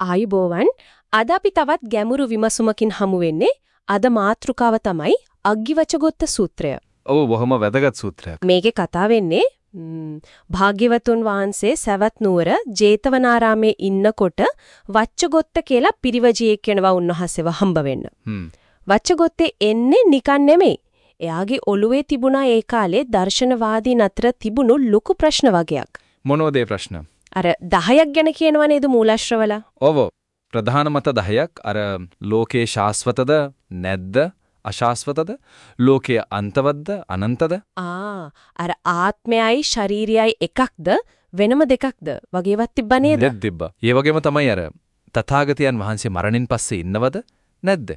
ආයුබෝවන් අද අපි තවත් ගැඹුරු විමසුමකින් හමු වෙන්නේ අද මාතෘකාව තමයි අග්ගිවචගොත්ත සූත්‍රය. ඔව් බොහොම වැදගත් සූත්‍රයක්. මේකේ කතා වෙන්නේ භාග්‍යවතුන් වහන්සේ සවැත් නුවර ජේතවනාරාමේ ඉන්නකොට වච්චගොත්ත කියලා පිරිවැජියෙක් කෙනවා උන්වහන්සේව හම්බ වෙන්න. වච්චගොත්තේ එන්නේ නිකන් නෙමෙයි. එයාගේ ඔළුවේ තිබුණා ඒ කාලේ දර්ශනවාදීන් අතර තිබුණු ලොකු ප්‍රශ්න වගයක්. මොනවද ඒ ප්‍රශ්න? අර 10ක් ගැන කියනවා නේද මූලාශ්‍රවල? ඔව්. ප්‍රධාන මත 10ක් අර ලෝකේ ශාස්වතද නැද්ද? අශාස්වතද? ලෝකයේ අන්තවත්ද අනන්තද? ආ අර ආත්මයයි ශරීරයයි එකක්ද වෙනම දෙකක්ද වගේවත් තිබ්බා නේද? නේද තිබ්බා. ඒ වගේම තමයි අර තථාගතයන් වහන්සේ මරණින් පස්සේ ඉන්නවද? නැද්ද?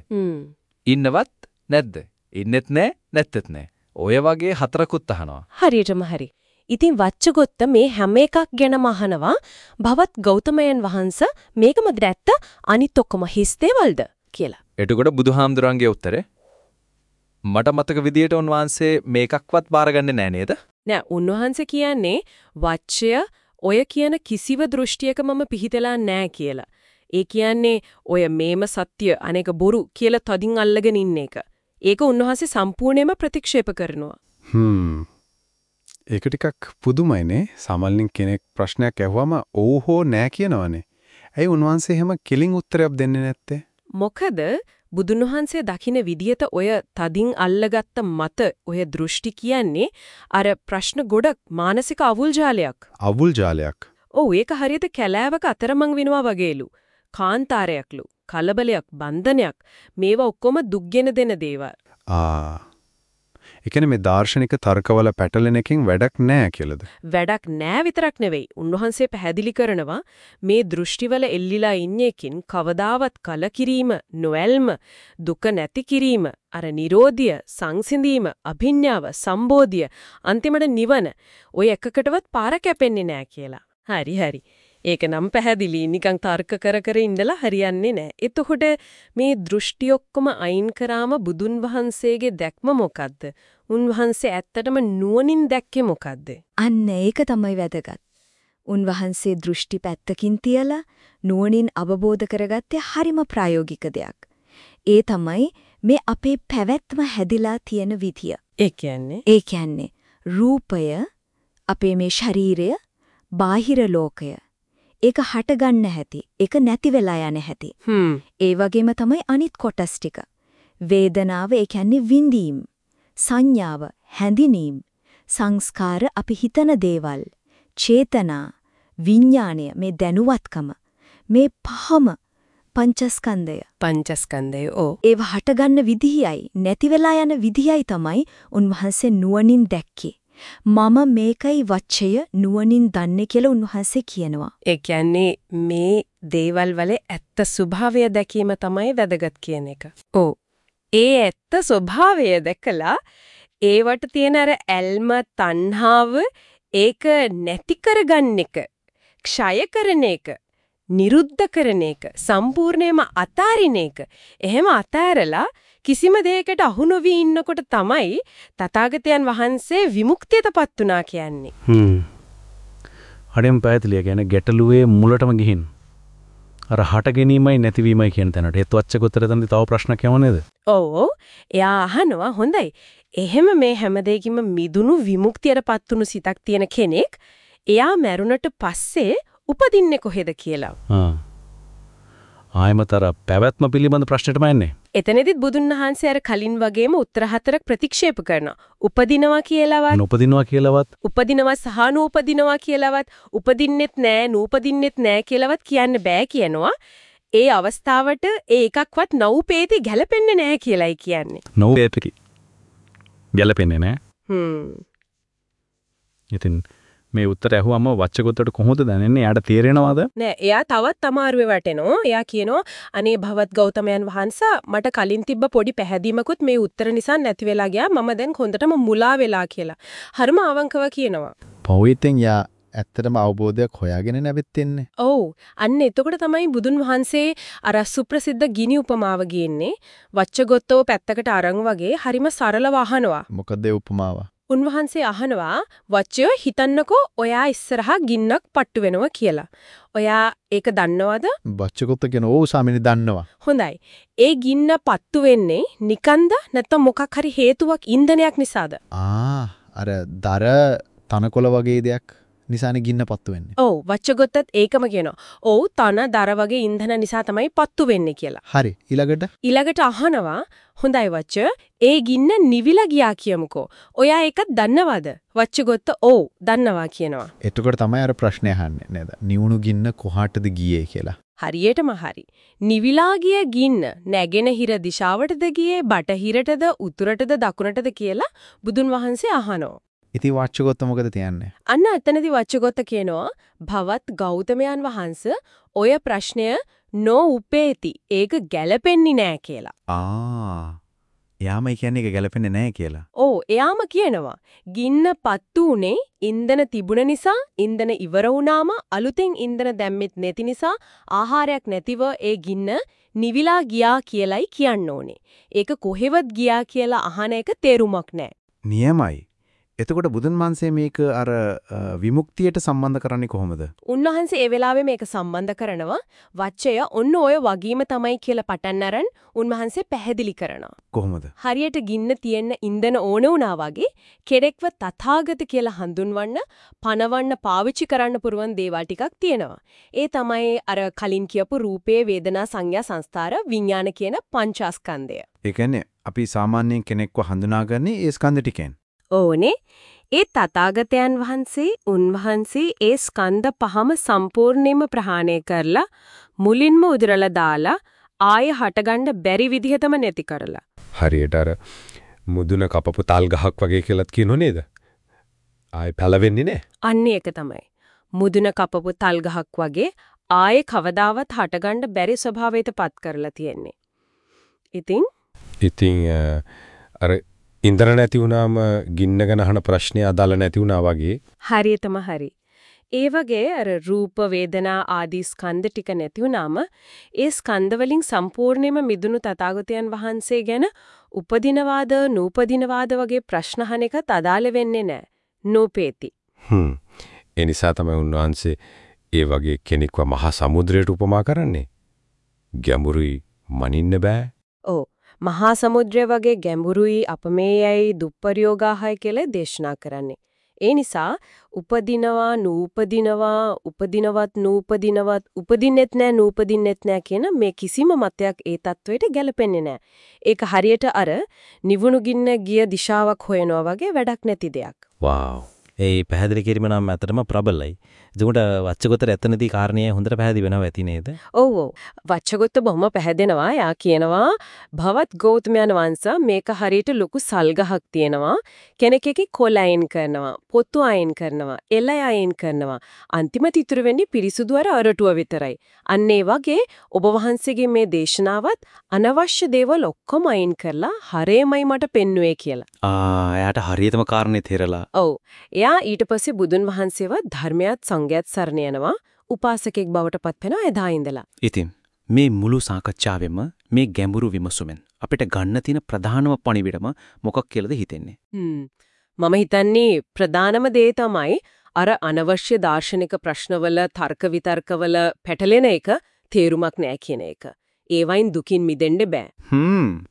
ඉන්නවත් නැද්ද? ඉන්නෙත් නෑ නැත්තෙත් නෑ. ඔය වගේ හතරකුත් අහනවා. හරියටම හරි. ඉතින් වච්චගොත්ත මේ හැම එකක් ගැනම අහනවා භවත් ගෞතමයන් වහන්ස මේකමද ඇත්ත අනිත් ඔක්කොම හිස් දේවල්ද කියලා. එතකොට බුදුහාමුදුරන්ගේ උත්තරේ මට මතක විදියට උන්වහන්සේ මේකක්වත් බාරගන්නේ නෑ නේද? නෑ උන්වහන්සේ කියන්නේ වච්චය ඔය කියන කිසිව දෘෂ්ටියක මම පිහිටලා නෑ කියලා. ඒ කියන්නේ ඔය මේම සත්‍ය අනේක බොරු කියලා තදින් අල්ලගෙන ඉන්න එක. ඒක උන්වහන්සේ සම්පූර්ණයෙන්ම ප්‍රතික්ෂේප කරනවා. හ්ම්. ඒක ටිකක් පුදුමයිනේ. සමල්ලින් කෙනෙක් ප්‍රශ්නයක් ඇහුවම ඔව් හෝ නෑ කියනවනේ. ඇයි උන්වහන්සේ එහෙම කිලින් උත්තරයක් දෙන්නේ නැත්තේ? මොකද බුදුන් වහන්සේ දකින්න විදියට ඔය තදින් අල්ලගත්ත මත ඔය දෘෂ්ටි කියන්නේ අර ප්‍රශ්න ගොඩක් මානසික අවුල් ජාලයක්. අවුල් ජාලයක්. ඔව් ඒක හරියට කැලෑවක අතරමං වෙනවා වගේලු. කාන්තාරයක්ලු. කලබලයක් බන්ධනයක් මේවා ඔක්කොම දුක්ගෙන දෙන දේවල්. ආ. ඒ කියන්නේ මේ දාර්ශනික තර්කවල පැටලෙන එකෙන් වැඩක් නැහැ කියලාද? වැඩක් නෑ විතරක් නෙවෙයි. උන්වහන්සේ පැහැදිලි කරනවා මේ දෘෂ්ටිවල එල්ලිලා ඉන්නේකින් කවදාවත් කලකිරීම, නොඇල්ම, දුක නැති කිරීම, අර Nirodhiya, සංසිඳීම, අභිඥාව, සම්බෝධිය, අන්තිමට නිවන ඔය එකකටවත් පාර කැපෙන්නේ නෑ කියලා. හරි හරි. ඒක නම් පැහැදිලි නිකන් තර්ක කර කර ඉඳලා හරියන්නේ නැහැ. එතකොට මේ දෘෂ්ටි ඔක්කොම අයින් කරාම බුදුන් වහන්සේගේ දැක්ම මොකද්ද? උන්වහන්සේ ඇත්තටම නුවණින් දැක්කේ මොකද්ද? අන්න ඒක තමයි වැදගත්. උන්වහන්සේ දෘෂ්ටි පැත්තකින් තියලා නුවණින් අවබෝධ කරගත්තේ හරිම ප්‍රායෝගික දෙයක්. ඒ තමයි මේ අපේ පැවැත්ම හැදිලා තියෙන විදිය. ඒ කියන්නේ ඒ කියන්නේ රූපය අපේ මේ ශරීරය බාහිර ලෝකය ඒක හටගන්න හැටි, ඒක නැති වෙලා යන හැටි. ඒ වගේම තමයි අනිත් කොටස් ටික. වේදනාව ඒ කියන්නේ විඳීම්, සංඥාව, හැඳිනීම්, සංස්කාර අපි හිතන දේවල්, චේතනා, විඥාණය මේ දැනුවත්කම මේ පහම පංචස්කන්ධය. පංචස්කන්ධය ඕ. ඒව හටගන්න විදිහයි නැති වෙලා යන විදිහයි තමයි උන්වහන්සේ නුවණින් දැක්කේ. මම මේකයි වච්චය නුවණින් දන්නේ කියලා උන්වහන්සේ කියනවා. ඒ කියන්නේ මේ දේවල් වල ඇත්ත ස්වභාවය දැකීම තමයි වැදගත් කියන එක. ඔව්. ඒ ඇත්ත ස්වභාවය දැකලා ඒවට තියෙන අර ඇල්ම තණ්හාව ඒක නැති කරගන්න එක, ක්ෂය කරන එක, නිරුද්ධ කරන එක, සම්පූර්ණයෙන්ම අතාරින එක. එහෙම අතාරලා කිසිම දෙයකට අහු නොවි ඉන්නකොට තමයි තථාගතයන් වහන්සේ විමුක්තියටපත් උනා කියන්නේ. හ්ම්. හරියම පැහැදිලිය කියන්නේ ගැටලුවේ මුලටම ගිහින් අර හට ගැනීමයි නැතිවීමයි කියන තැනට ඒත් වච්චකොතර තන්දි තව ප්‍රශ්නයක් යව නේද? ඔව් ඔව්. එයා අහනවා හොඳයි. එහෙම මේ හැම දෙයකින්ම මිදුණු විමුක්තියටපත් උණු සිතක් තියෙන කෙනෙක් එයා මැරුණට පස්සේ උපදින්නේ කොහෙද කියලා. ආ. ආයමතර පැවැත්ම පිළිබඳ ප්‍රශ්නෙටම එන්නේ. එතනදිත් බුදුන් වහන්සේ අර කලින් වගේම උත්තර හතරක් ප්‍රතික්ෂේප කරනවා. උපදිනවා කියලාවත් නොපදිනවා කියලාවත් උපදිනවා සහ නූපදිනවා කියලාවත් උපදින්නෙත් නෑ නූපදින්නෙත් නෑ කියලාවත් කියන්න බෑ කියනවා. ඒ අවස්ථාවට ඒ එකක්වත් නවුපේති ගැලපෙන්නේ නෑ කියලයි කියන්නේ. නොවේපකි. ගැලපෙන්නේ නෑ. හ්ම්. ඉතින් මේ උත්තර ඇහුවම වච්චකොතට කොහොමද දැනෙන්නේ? එයාට තේරෙනවද? නෑ එයා තවත් අමාරුවේ වැටෙනවා. එයා කියනවා අනේ භවත් ගෞතමයන් වහන්සේ මට කලින් තිබ්බ පොඩි පැහැදීමකුත් මේ උත්තර නිසා නැති වෙලා ගියා. මම දැන් හොඳටම මුලා වෙලා කියලා. හරිම අවංකව කියනවා. පොවිතෙන් යා ඇත්තටම අවබෝධයක් හොයාගෙන නැවෙත්තෙන්නේ. ඔව්. අන්න එතකොට තමයි බුදුන් වහන්සේ අර සුප්‍රසිද්ධ ගිනි උපමාව ගියන්නේ. වච්චගොත්තෝ පැත්තකට අරන් වගේ හරිම සරලව අහනවා. මොකද ඒ උපමාව? උන්වහන්සේ අහනවා වච්චයෝ හිතන්නකෝ ඔයා ඉස්සරහා ගින්නක් පට්ටු වෙනවා කියලා. ඔයා ඒක දන්නවද? බච්චකොත්ත කියන ඕ සාමිනි දන්නවා. හොඳයි. ඒ ගින්න පත්තු වෙන්නේ නිකන්ද නැත්නම් මොකක් හරි හේතුවක් ඉන්ධනයක් නිසාද? ආ අර දර තනකොළ වගේ දෙයක් නිසානේ ගින්න පත්තු වෙන්නේ. ඔව් වච්චගොත්තත් ඒකම කියනවා. ඔව් තන දර වගේ ඉන්ධන නිසා තමයි පත්තු වෙන්නේ කියලා. හරි ඊළඟට ඊළඟට අහනවා හොඳයි වච්ච ඒ ගින්න නිවිලා ගියා කියමුකෝ. ඔයා ඒක දන්නවද? වච්චගොත්ත ඔව් දන්නවා කියනවා. එතකොට තමයි අර ප්‍රශ්නේ අහන්නේ නේද? නිවුණු ගින්න කොහාටද ගියේ කියලා. හරියටම හරි. නිවිලා ගිය ගින්න නැගෙනහිර දිශාවටද ගියේ බටහිරටද උතුරටද දකුණටද කියලා බුදුන් වහන්සේ අහනවා. ඉතින් වාච්චකොත්ත මොකද තියන්නේ? අන්න එතනදී වච්චගොත්ත කියනවා භවත් ගෞතමයන් වහන්සේ ඔය ප්‍රශ්නය නොඋපේති. ඒක ගැළපෙන්නේ නෑ කියලා. ආ. යාම කියන්නේ ඒක ගැලපෙන්නේ නැහැ කියලා. ඔව් එයාම කියනවා ගින්න පත්තු උනේ ඉන්ධන තිබුණ නිසා ඉන්ධන ඉවර වුණාම අලුතෙන් ඉන්ධන දැම්මෙත් නැති නිසා ආහාරයක් නැතිව ඒ ගින්න නිවිලා ගියා කියලයි කියන්න ඕනේ. ඒක කොහෙවත් ගියා කියලා අහන එක තේරුමක් නැහැ. නියමයි. එතකොට බුදුන් වහන්සේ මේක අර විමුක්තියට සම්බන්ධ කරන්නේ කොහොමද? උන්වහන්සේ ඒ වෙලාවේ මේක සම්බන්ධ කරනවා වච්චය ඔන්න ඔය වගීම තමයි කියලා පටන් අරන් උන්වහන්සේ පැහැදිලි කරනවා. කොහොමද? හරියට ගින්න තියෙන්න ඉන්ධන ඕන වුණා වගේ කෙරෙක්ව තථාගත කියලා හඳුන්වන්න පනවන්න පාවිච්චි කරන්න පුරුවන් දේවල් ටිකක් තියෙනවා. ඒ තමයි අර කලින් කියපු රූපේ වේදනා සංඥා සංස්කාර විඥාන කියන පංචස්කන්ධය. ඒ කියන්නේ අපි සාමාන්‍යයෙන් කෙනෙක්ව හඳුනාගන්නේ ඒ ස්කන්ධ ටිකෙන්. ඕනේ ඒ තථාගතයන් වහන්සේ උන්වහන්සේ ඒ ස්කන්ධ පහම සම්පූර්ණයෙන්ම ප්‍රහාණය කරලා මුලින්ම උදරලා දාලා ආයෙ හටගන්න බැරි විදිහටම නැති කරලා. හරියට අර මුදුන කපපු තල් ගහක් වගේ කියලාත් කියනෝ නේද? ආයෙ පැලවෙන්නේ නැහැ. අන්න ඒක තමයි. මුදුන කපපු තල් ගහක් වගේ ආයෙ කවදාවත් හටගන්න බැරි ස්වභාවයටපත් කරලා තියෙන්නේ. ඉතින් ඉතින් අර ඉන්ද්‍ර නැති වුණාම ගින්න ගැන අහන ප්‍රශ්නේ අදාළ නැති වුණා වගේ. හරියටම හරි. ඒ වගේ අර රූප වේදනා ආදී ස්කන්ධ ටික නැති වුණාම ඒ ස්කන්ධ වලින් සම්පූර්ණයෙන්ම මිදුණු තථාගතයන් වහන්සේ ගැන උපදිනවාද නූපදිනවාද වගේ ප්‍රශ්න අහන එකත් අදාළ වෙන්නේ නැහැ. නූපේති. හ්ම්. ඒ නිසා තමයි උන්වහන්සේ ඒ වගේ කෙනෙක්ව මහා සමුද්‍රයට උපමා කරන්නේ. ගැඹුරුයි මනින්න බෑ. ඔව්. මහා සමුද්‍රය වගේ ගැඹුරුයි අපමේයයි දුප්පරියෝගාහයි කියලා දේශනා කරන්නේ. ඒ නිසා උපදිනවා නූපදිනවා උපදිනවත් නූපදිනවත් උපදින්නෙත් නෑ නූපදින්නෙත් නෑ කියන මේ කිසිම මතයක් ඒ தത്വෙට ගැලපෙන්නේ නෑ. ඒක හරියට අර නිවුණු ගින්න ගිය දිශාවක් හොයනවා වගේ වැඩක් නැති දෙයක්. වාව් ඒ පැහැදිලි කිරීම නම් ඇත්තටම ප්‍රබලයි. එතකොට වච්චගොතර එතනදී කාරණේ හොඳට පැහැදිලි වෙනවා ඇති නේද? ඔව් ඔව්. වච්චගොත්ත බොහොම පැහැදෙනවා. යා කියනවා භවත් ගෞතමයන් වහන්සේ මේක හරියට ලොකු සල්ගහක් තියෙනවා. කෙනෙක් එකේ කොළ අයින් කරනවා, පොත්තු අයින් කරනවා, එළ අයින් කරනවා. අන්තිමට ඉතුරු වෙන්නේ පිරිසුදු අර අරටුව විතරයි. අන්න ඒ වගේ ඔබ වහන්සේගේ මේ දේශනාවත් අනවශ්‍ය දේවල් ඔක්කොම අයින් කරලා හරේමයි මට පෙන්වුවේ කියලා. ආ එයාට හරියටම කාරණේ තේරලා. ඔව්. එයා ඊට පස්සේ බුදුන් වහන්සේව ධර්මයත් සංඝයත් සරණ යනවා උපාසකෙක් බවට පත් වෙනවා එදා ඉඳලා. ඉතින් මේ මුළු සාකච්ඡාවෙම මේ ගැඹුරු විමසුමෙන් අපිට ගන්න තියෙන ප්‍රධානම පණිවිඩම මොකක් කියලාද හිතෙන්නේ? මම හිතන්නේ ප්‍රධානම දේ තමයි අර අනවශ්‍ය දාර්ශනික ප්‍රශ්නවල තර්ක විතර්කවල පැටලෙන එක තේරුමක් නෑ කියන එක. ඒවයින් දුකින් මිදෙන්න බෑ.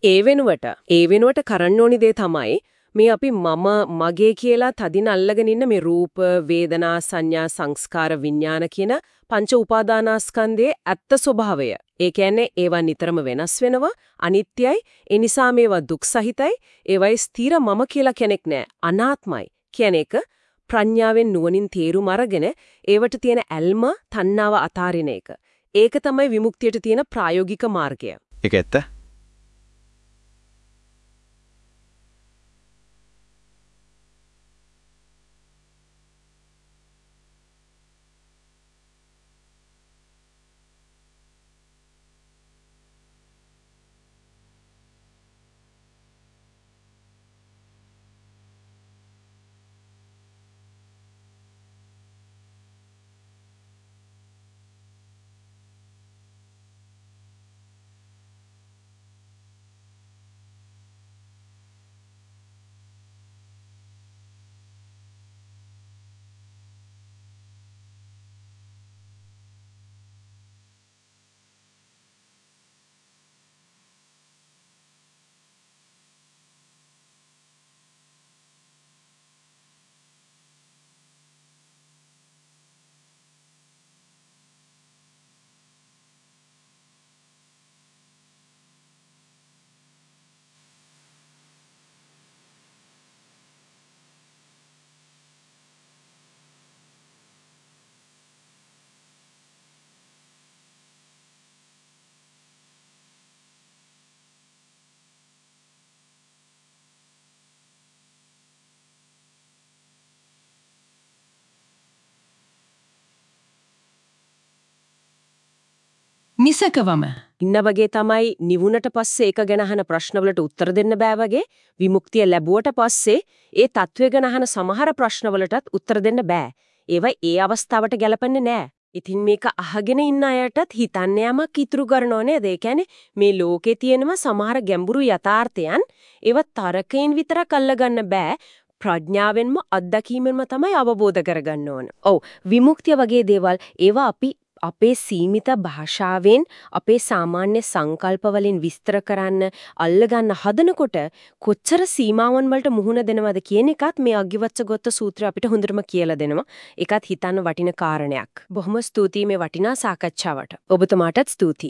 ඒ වෙනුවට ඒ වෙනුවට කරන්න ඕනි දේ තමයි මේ අපි මම මගේ කියලා තදින් අල්ලගෙන ඉන්න මේ රූප වේදනා සංඥා සංස්කාර විඥාන කියන පංච උපාදානස්කන්ධයේ ඇත්ත ස්වභාවය. ඒ කියන්නේ ඒවා නිතරම වෙනස් වෙනවා අනිත්‍යයි ඒ නිසා මේවා දුක් සහිතයි ඒවයි ස්ථිර මම කියලා කෙනෙක් නෑ අනාත්මයි කියන එක ප්‍රඥාවෙන් නුවණින් තේරුම් අරගෙන ඒවට තියෙන ඇල්ම තණ්හාව අතාරින එක. ඒක තමයි විමුක්තියට තියෙන ප්‍රායෝගික මාර්ගය. ඒක ඇත්ත. නිසකවම ඉන්න වගේ තමයි නිවුණට පස්සේ ඒක ගැන අහන ප්‍රශ්නවලට උත්තර දෙන්න බෑ වගේ විමුක්තිය ලැබුවට පස්සේ ඒ తත්වය ගැන අහන සමහර ප්‍රශ්නවලටත් උත්තර දෙන්න බෑ. ඒවා ඒ අවස්ථාවට ගැලපෙන්නේ නෑ. ඉතින් මේක අහගෙන ඉන්න අයටත් හිතන්න යමක් ඉතුරු කරනව නේද? ඒ කියන්නේ මේ ලෝකේ තියෙනම සමහර ගැඹුරු යථාර්ථයන් ඒවා තරකයෙන් විතරක් අල්ලගන්න බෑ. ප්‍රඥාවෙන්ම අත්දැකීමෙන්ම තමයි අවබෝධ කරගන්න ඕන. ඔව් විමුක්තිය වගේ දේවල් ඒවා අපි අපේ සීමිත භාෂාවෙන් අපේ සාමාන්‍ය සංකල්ප වලින් විස්තර කරන්න අල්ලගන්න හදනකොට කොච්චර සීමාවන් වලට මුහුණ දෙනවද කියන එකත් මේ අග්ගිවච්ඡගොත්ත සූත්‍රය අපිට හොඳටම කියලා දෙනවා. ඒකත් හිතන්න වටින කාරණයක්. බොහොම ස්තුතියි මේ වටිනා සාකච්ඡාවට. ඔබතුමාටත් ස්තුතියි.